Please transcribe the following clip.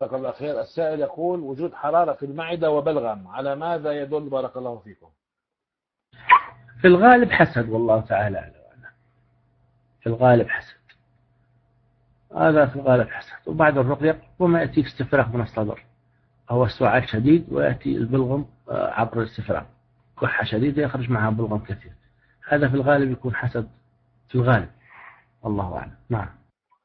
بارك الله خير. السائل يقول وجود حرارة في المعدة وبلغم على ماذا يدل بارك الله فيكم؟ في الغالب حسد والله تعالى أعلم. في الغالب حسد. هذا في الغالب حسد. وبعد الرقية ربما يأتيك استفراغ من الصدر. أو السعال شديد ويأتي البلغم آه، عبر الاستفراغ. كحة شديدة يخرج معها بلغم كثير. هذا في الغالب يكون حسد في الغالب. الله أعلم. نعم.